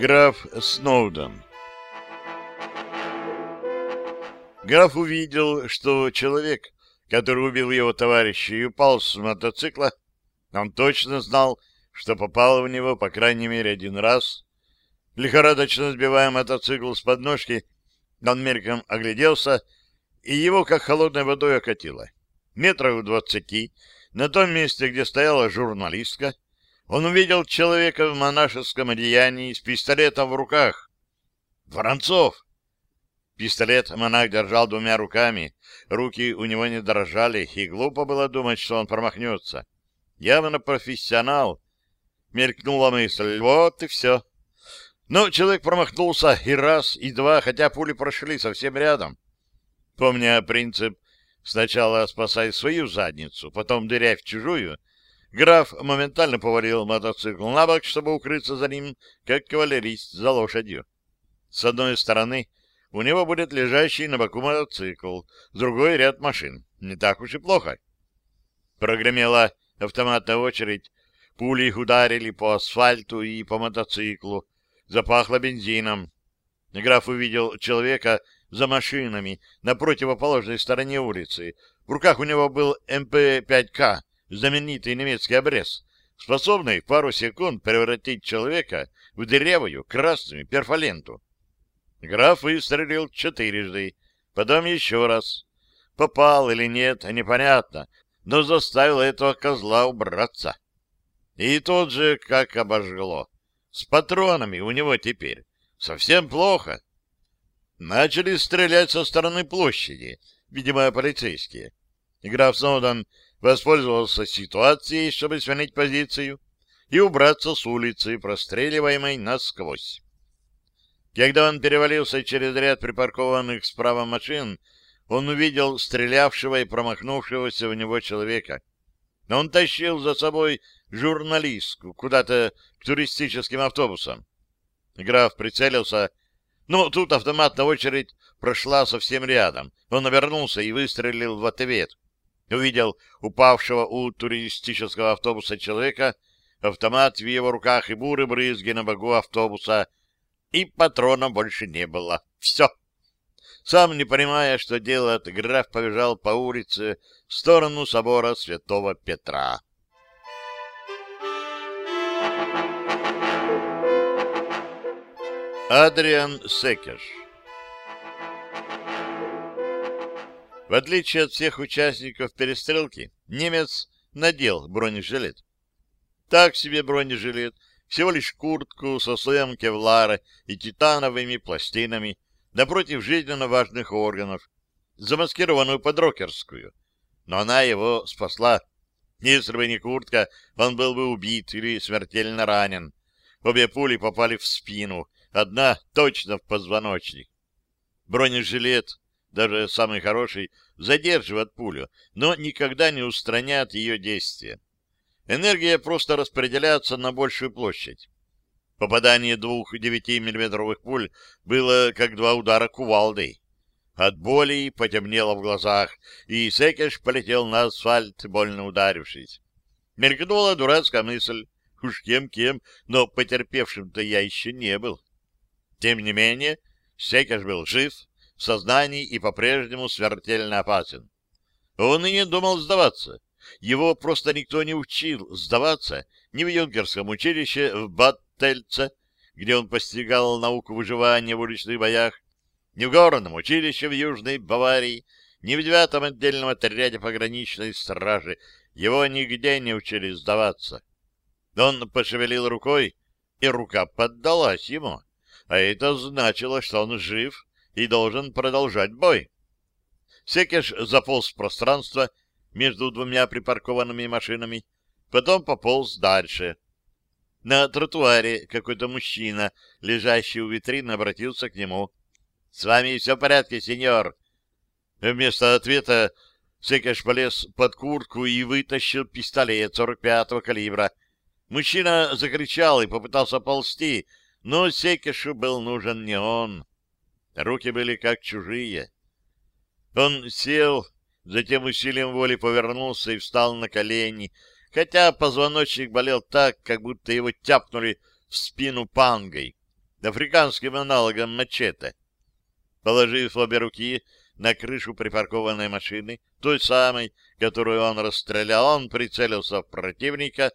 Граф Сноуден Граф увидел, что человек, который убил его товарища и упал с мотоцикла, он точно знал, что попало в него по крайней мере один раз. Лихорадочно сбивая мотоцикл с подножки, он мельком огляделся, и его как холодной водой окатило. Метров двадцати, на том месте, где стояла журналистка, он увидел человека в монашеском одеянии с пистолетом в руках. Воронцов! Пистолет монах держал двумя руками, руки у него не дрожали, и глупо было думать, что он промахнется. Явно профессионал. Мелькнула мысль, вот и все. Но человек промахнулся и раз, и два, хотя пули прошли совсем рядом. Помня принцип «сначала спасай свою задницу, потом дыряй в чужую», граф моментально повалил мотоцикл на бок, чтобы укрыться за ним, как кавалерист за лошадью. С одной стороны у него будет лежащий на боку мотоцикл, с другой — ряд машин. Не так уж и плохо. Прогремела автоматная очередь, пули их ударили по асфальту и по мотоциклу, запахло бензином. Граф увидел человека за машинами на противоположной стороне улицы. В руках у него был МП-5К, знаменитый немецкий обрез, способный в пару секунд превратить человека в дырявую красную перфоленту. Граф выстрелил четырежды, потом еще раз. Попал или нет, непонятно, но заставил этого козла убраться. И тот же, как обожгло. С патронами у него теперь. Совсем плохо. Начали стрелять со стороны площади, видимо, полицейские. И граф Сноуден воспользовался ситуацией, чтобы сменить позицию и убраться с улицы, простреливаемой насквозь. Когда он перевалился через ряд припаркованных справа машин, он увидел стрелявшего и промахнувшегося в него человека. Он тащил за собой журналистку куда-то к туристическим автобусам. Граф прицелился, но тут автоматная очередь прошла совсем рядом. Он обернулся и выстрелил в ответ. Увидел упавшего у туристического автобуса человека, автомат в его руках и буры брызги на богу автобуса — и патрона больше не было. Все. Сам не понимая, что делает, граф побежал по улице в сторону собора святого Петра. Адриан Секеш В отличие от всех участников перестрелки, немец надел бронежилет. Так себе бронежилет, всего лишь куртку со слоем кевлара и титановыми пластинами напротив жизненно важных органов, замаскированную под рокерскую. Но она его спасла. Если бы не куртка, он был бы убит или смертельно ранен. Обе пули попали в спину, одна точно в позвоночник. Бронежилет, даже самый хороший, задерживает пулю, но никогда не устраняет ее действие энергия просто распределяется на большую площадь. Попадание двух 9-миллиметровых пуль было как два удара кувалдой. От боли потемнело в глазах, и Секеш полетел на асфальт, больно ударившись. Мелькнула дурацкая мысль. Уж кем-кем, но потерпевшим-то я еще не был. Тем не менее, Секеш был жив, сознании и по-прежнему смертельно опасен. Он и не думал сдаваться. Его просто никто не учил сдаваться ни в юнкерском училище в Баттельце, где он постигал науку выживания в уличных боях, ни в горном училище в Южной Баварии, ни в девятом отдельном отряде пограничной стражи. Его нигде не учили сдаваться. Он пошевелил рукой, и рука поддалась ему. А это значило, что он жив и должен продолжать бой. Секеш заполз в пространство между двумя припаркованными машинами, потом пополз дальше. На тротуаре какой-то мужчина, лежащий у витрины, обратился к нему. — С вами все в порядке, сеньор? Вместо ответа Секеш полез под куртку и вытащил пистолет 45-го калибра. Мужчина закричал и попытался ползти, но Секешу был нужен не он. Руки были как чужие. Он сел Затем усилием воли повернулся и встал на колени, хотя позвоночник болел так, как будто его тяпнули в спину пангой. африканским аналогом мачете. Положив обе руки на крышу припаркованной машины, той самой, которую он расстрелял, он прицелился в противника,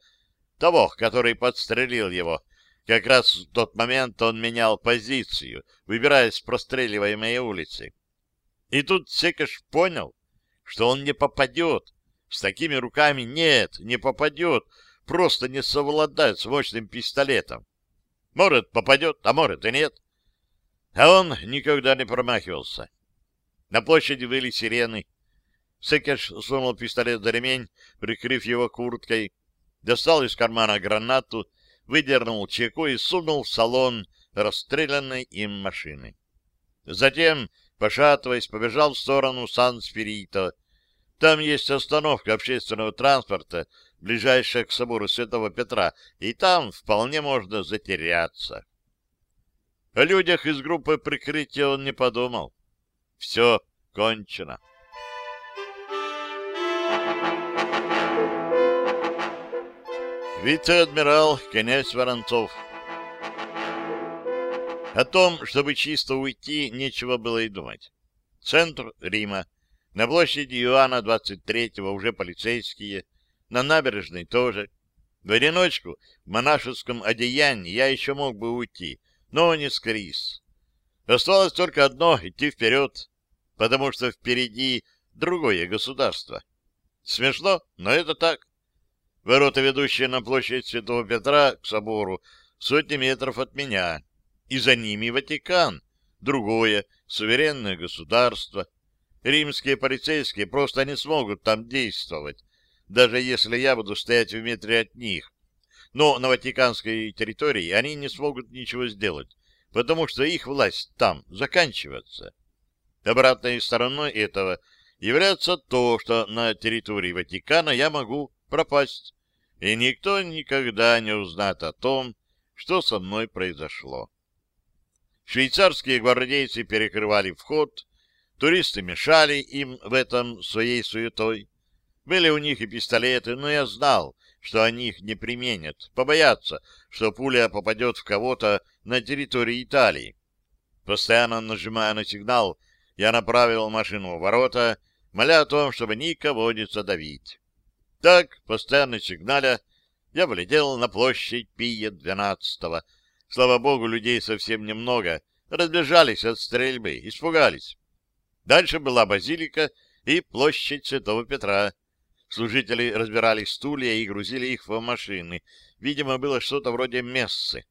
того, который подстрелил его. Как раз в тот момент он менял позицию, выбираясь с простреливаемой улицы. И тут Секаш понял, что он не попадет. С такими руками нет, не попадет, просто не совладает с мощным пистолетом. Может, попадет, а может и нет. А он никогда не промахивался. На площади выли сирены. Секеш сунул пистолет за ремень, прикрыв его курткой, достал из кармана гранату, выдернул чеку и сунул в салон расстрелянной им машины. Затем, пошатываясь, побежал в сторону Сан-Спирито. Там есть остановка общественного транспорта, ближайшая к собору Святого Петра, и там вполне можно затеряться. О людях из группы прикрытия он не подумал. Все кончено. Вице-адмирал князь Воронцов О том, чтобы чисто уйти, нечего было и думать. Центр Рима. На площади Иоанна 23-го уже полицейские. На набережной тоже. В одиночку, в монашеском одеянии я еще мог бы уйти, но не с Крис. Осталось только одно — идти вперед, потому что впереди другое государство. Смешно, но это так. Ворота, ведущие на площадь Святого Петра к собору, сотни метров от меня, и за ними Ватикан, другое, суверенное государство. Римские полицейские просто не смогут там действовать, даже если я буду стоять в метре от них, но на ватиканской территории они не смогут ничего сделать, потому что их власть там заканчивается. Обратной стороной этого является то, что на территории Ватикана я могу пропасть, и никто никогда не узнает о том, что со мной произошло. Швейцарские гвардейцы перекрывали вход, туристы мешали им в этом своей суетой. Были у них и пистолеты, но я знал, что они их не применят, побоятся, что пуля попадет в кого-то на территории Италии. Постоянно нажимая на сигнал, я направил машину в ворота, моля о том, чтобы никого не задавить. Так, постоянно сигналя, я влетел на площадь Пия двенадцатого. Слава богу, людей совсем немного, разбежались от стрельбы, испугались. Дальше была базилика и площадь Святого Петра. Служители разбирали стулья и грузили их в машины. Видимо, было что-то вроде мессы.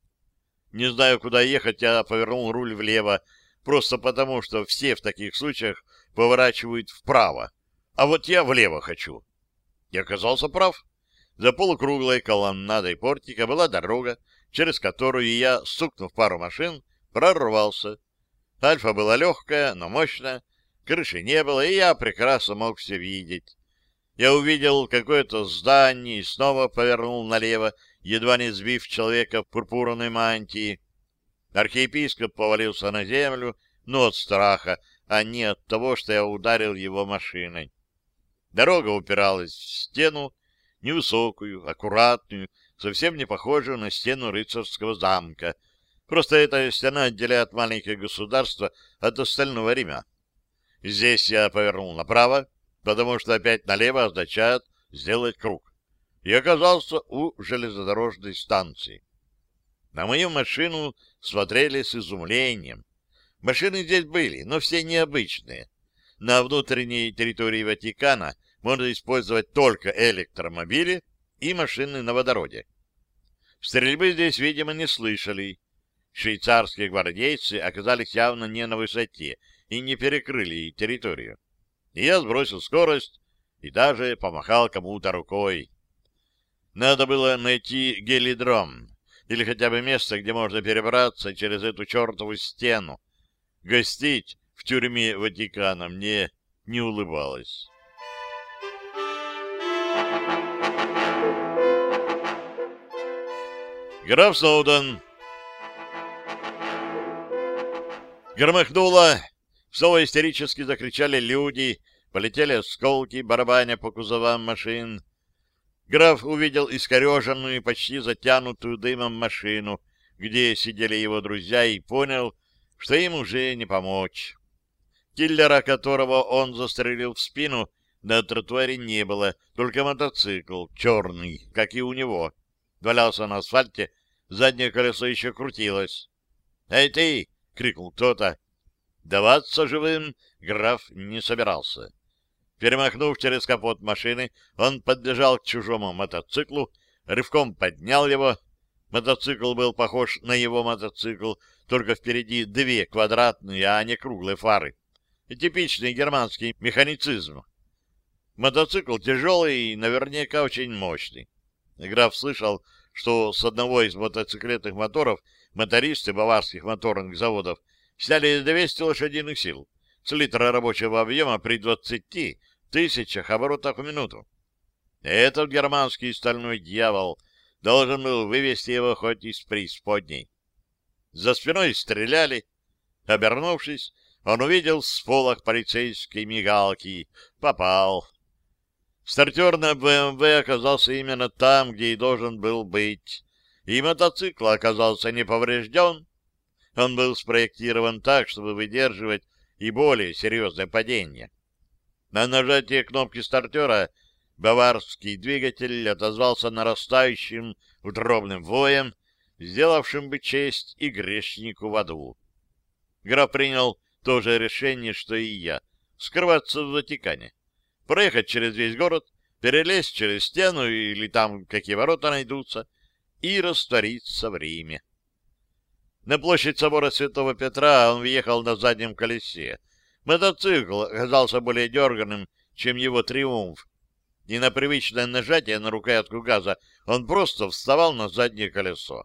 Не знаю, куда ехать, я повернул руль влево, просто потому, что все в таких случаях поворачивают вправо. А вот я влево хочу. Я оказался прав. За полукруглой колоннадой портика была дорога, через которую я, стукнув пару машин, прорвался. Альфа была легкая, но мощная, крыши не было, и я прекрасно мог все видеть. Я увидел какое-то здание и снова повернул налево, едва не сбив человека в пурпурной мантии. Архиепископ повалился на землю, но от страха, а не от того, что я ударил его машиной. Дорога упиралась в стену, невысокую, аккуратную, совсем не похожую на стену рыцарского замка. Просто эта стена отделяет маленькое государство от остального Рима. Здесь я повернул направо, потому что опять налево означает сделать круг. И оказался у железнодорожной станции. На мою машину смотрели с изумлением. Машины здесь были, но все необычные. На внутренней территории Ватикана можно использовать только электромобили и машины на водороде. Стрельбы здесь, видимо, не слышали. Швейцарские гвардейцы оказались явно не на высоте и не перекрыли территорию и я сбросил скорость и даже помахал кому-то рукой. Надо было найти гелидром или хотя бы место, где можно перебраться через эту чертову стену. Гостить в тюрьме Ватикана мне не улыбалось. Граф Сноуден Громыхнуло Снова истерически закричали люди, полетели осколки, барабаня по кузовам машин. Граф увидел искореженную, почти затянутую дымом машину, где сидели его друзья, и понял, что им уже не помочь. Киллера, которого он застрелил в спину, на тротуаре не было, только мотоцикл, черный, как и у него. Валялся на асфальте, заднее колесо еще крутилось. «Эй ты!» — крикнул кто-то. Даваться живым граф не собирался. Перемахнув через капот машины, он подбежал к чужому мотоциклу, рывком поднял его. Мотоцикл был похож на его мотоцикл, только впереди две квадратные, а не круглые фары. Типичный германский механицизм. Мотоцикл тяжелый и наверняка очень мощный. Граф слышал, что с одного из мотоциклетных моторов мотористы баварских моторных заводов сняли 200 лошадиных сил с литра рабочего объема при 20 тысячах оборотах в минуту. Этот германский стальной дьявол должен был вывести его хоть из преисподней. За спиной стреляли. Обернувшись, он увидел с полок полицейской мигалки. Попал. Стартер на БМВ оказался именно там, где и должен был быть. И мотоцикл оказался не поврежден. Он был спроектирован так, чтобы выдерживать и более серьезное падение. На нажатие кнопки стартера баварский двигатель отозвался нарастающим утробным воем, сделавшим бы честь и грешнику в аду. Граф принял то же решение, что и я — скрываться в Ватикане, проехать через весь город, перелезть через стену или там какие ворота найдутся и раствориться в Риме. На площадь собора Святого Петра он въехал на заднем колесе. Мотоцикл оказался более дерганным, чем его триумф, и на привычное нажатие на рукоятку газа он просто вставал на заднее колесо.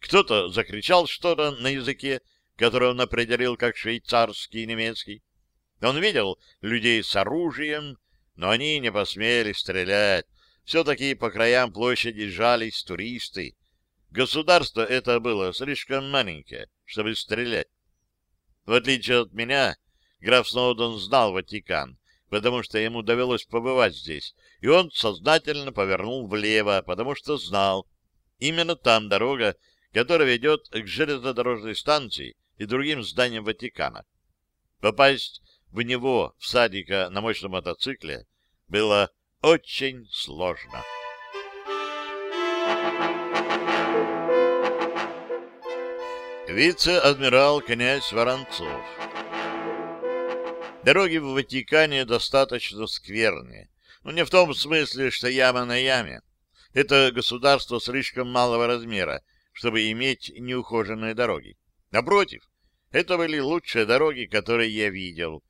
Кто-то закричал что-то на языке, который он определил как швейцарский и немецкий. Он видел людей с оружием, но они не посмели стрелять. Все-таки по краям площади жались туристы. Государство это было слишком маленькое, чтобы стрелять. В отличие от меня, граф Сноуден знал Ватикан, потому что ему довелось побывать здесь, и он сознательно повернул влево, потому что знал, именно там дорога, которая ведет к железнодорожной станции и другим зданиям Ватикана. Попасть в него, в садика на мощном мотоцикле, было очень сложно. Вице-адмирал князь Воронцов Дороги в Ватикане достаточно скверные. Но не в том смысле, что яма на яме. Это государство слишком малого размера, чтобы иметь неухоженные дороги. Напротив, это были лучшие дороги, которые я видел.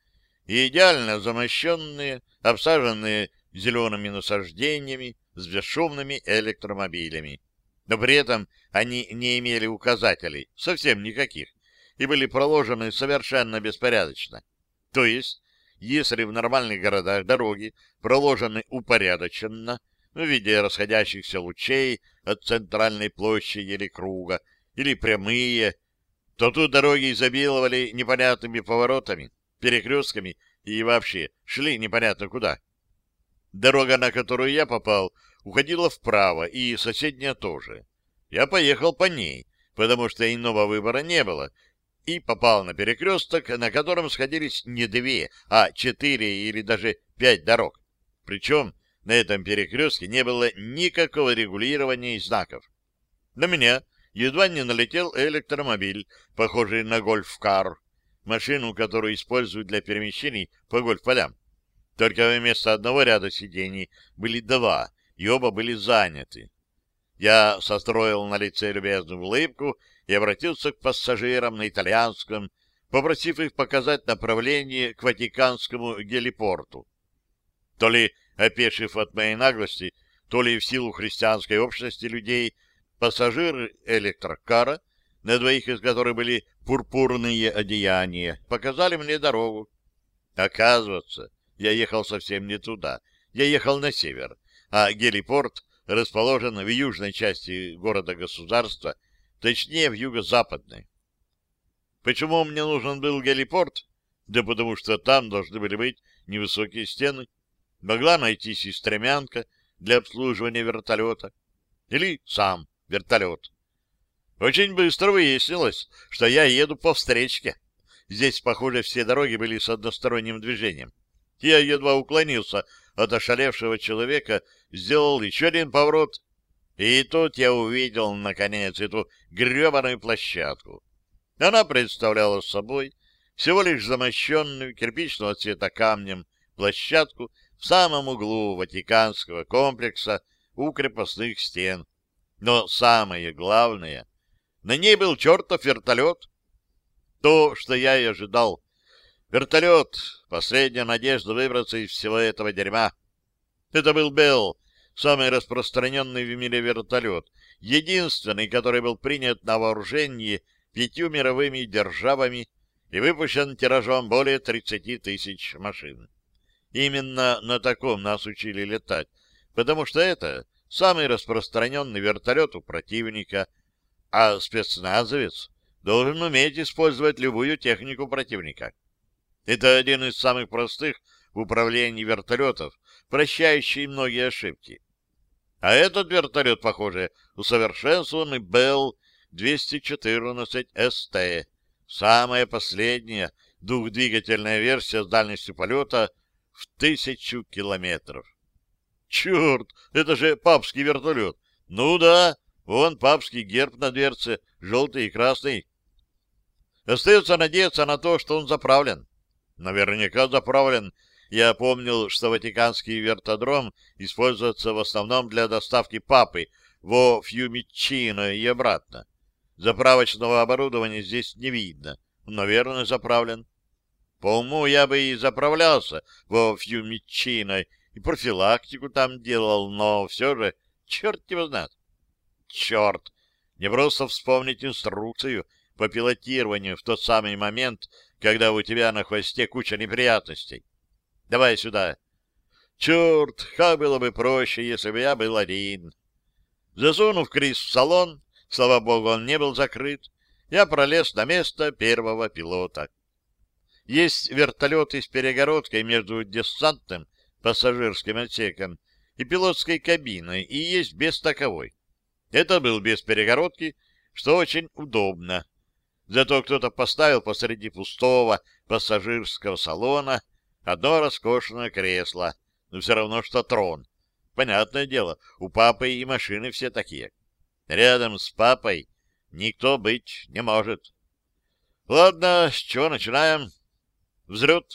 И идеально замощенные, обсаженные зелеными насаждениями, с бесшумными электромобилями. Но при этом они не имели указателей, совсем никаких, и были проложены совершенно беспорядочно. То есть, если в нормальных городах дороги проложены упорядоченно, в виде расходящихся лучей от центральной площади или круга, или прямые, то тут дороги изобиловали непонятными поворотами, перекрестками и вообще шли непонятно куда. Дорога, на которую я попал, уходила вправо, и соседняя тоже. Я поехал по ней, потому что иного выбора не было, и попал на перекресток, на котором сходились не две, а четыре или даже пять дорог. Причем на этом перекрестке не было никакого регулирования и знаков. На меня едва не налетел электромобиль, похожий на гольф-кар, машину, которую используют для перемещений по гольф-полям. Только вместо одного ряда сидений были два, и оба были заняты. Я состроил на лице любезную улыбку и обратился к пассажирам на итальянском, попросив их показать направление к Ватиканскому гелипорту. То ли опешив от моей наглости, то ли в силу христианской общности людей, пассажиры электрокара, на двоих из которых были пурпурные одеяния, показали мне дорогу. Оказывается, я ехал совсем не туда. Я ехал на север, а гелипорт расположен в южной части города-государства, точнее, в юго-западной. Почему мне нужен был гелипорт? Да потому что там должны были быть невысокие стены. Могла найтись и стремянка для обслуживания вертолета. Или сам вертолет. Очень быстро выяснилось, что я еду по встречке. Здесь, похоже, все дороги были с односторонним движением. Я едва уклонился от ошалевшего человека, сделал еще один поворот, и тут я увидел, наконец, эту гребаную площадку. Она представляла собой всего лишь замощенную кирпичного цвета камнем площадку в самом углу Ватиканского комплекса у крепостных стен. Но самое главное, на ней был чертов вертолет. То, что я и ожидал. Вертолет — последняя надежда выбраться из всего этого дерьма. Это был Белл, самый распространенный в мире вертолет, единственный, который был принят на вооружение пятью мировыми державами и выпущен тиражом более 30 тысяч машин. Именно на таком нас учили летать, потому что это самый распространенный вертолет у противника, а спецназовец должен уметь использовать любую технику противника. Это один из самых простых в управлении вертолетов, прощающий многие ошибки. А этот вертолет, похоже, усовершенствованный Bell 214 СТ, самая последняя двухдвигательная версия с дальностью полета в тысячу километров. Черт, это же папский вертолет. Ну да, вон папский герб на дверце, желтый и красный. Остается надеяться на то, что он заправлен. Наверняка заправлен. Я помнил, что Ватиканский вертодром используется в основном для доставки папы во Фьюмичино и обратно. Заправочного оборудования здесь не видно. Наверное, заправлен. По уму я бы и заправлялся во Фьюмичино и профилактику там делал, но все же черт его знает. Черт! Не просто вспомнить инструкцию по пилотированию в тот самый момент, когда у тебя на хвосте куча неприятностей. Давай сюда. Черт, как было бы проще, если бы я был один. Засунув Крис в салон, слава богу, он не был закрыт, я пролез на место первого пилота. Есть вертолеты с перегородкой между десантным пассажирским отсеком и пилотской кабиной, и есть без таковой. Это был без перегородки, что очень удобно. Зато кто-то поставил посреди пустого пассажирского салона одно роскошное кресло, но все равно, что трон. Понятное дело, у папы и машины все такие. Рядом с папой никто быть не может. Ладно, с чего начинаем? Взлет.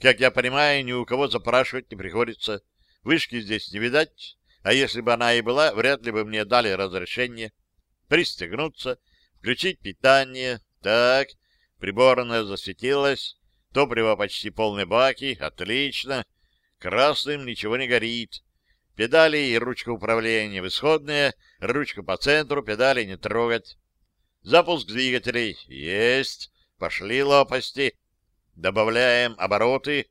Как я понимаю, ни у кого запрашивать не приходится. Вышки здесь не видать, а если бы она и была, вряд ли бы мне дали разрешение. Пристегнуться, включить питание. Так, приборная засветилась, топливо почти полные баки, отлично. Красным ничего не горит. Педали и ручка управления в исходные, ручку по центру, педали не трогать. Запуск двигателей есть, пошли лопасти. Добавляем обороты.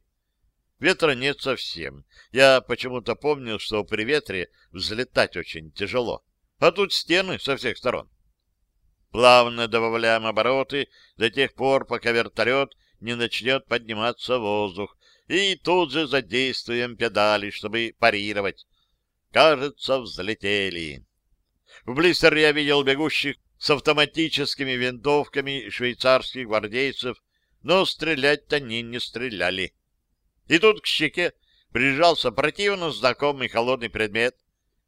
Ветра нет совсем. Я почему-то помнил, что при ветре взлетать очень тяжело. А тут стены со всех сторон. Плавно добавляем обороты до тех пор, пока вертолет не начнет подниматься в воздух, и тут же задействуем педали, чтобы парировать. Кажется, взлетели. В блистер я видел бегущих с автоматическими винтовками швейцарских гвардейцев, но стрелять они не стреляли. И тут к щеке прижался противно знакомый холодный предмет.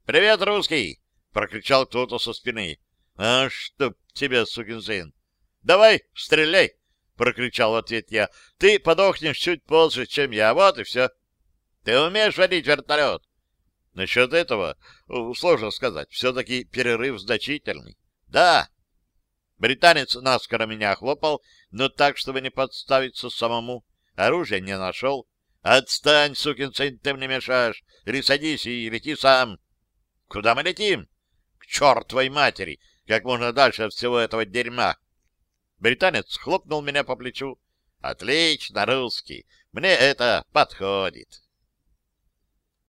«Привет, русский!» — прокричал кто-то со спины. «А чтоб тебя, сукин сын!» «Давай, стреляй!» — прокричал в ответ я. «Ты подохнешь чуть позже, чем я, вот и все!» «Ты умеешь водить вертолет?» Насчет этого сложно сказать. Все-таки перерыв значительный. «Да!» Британец наскоро меня хлопал, но так, чтобы не подставиться самому. Оружия не нашел. Отстань, сукин сын, ты мне мешаешь. Или садись и лети сам. Куда мы летим? К чертовой матери! Как можно дальше от всего этого дерьма. Британец хлопнул меня по плечу. Отлично, русский. Мне это подходит.